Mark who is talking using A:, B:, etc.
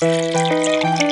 A: Música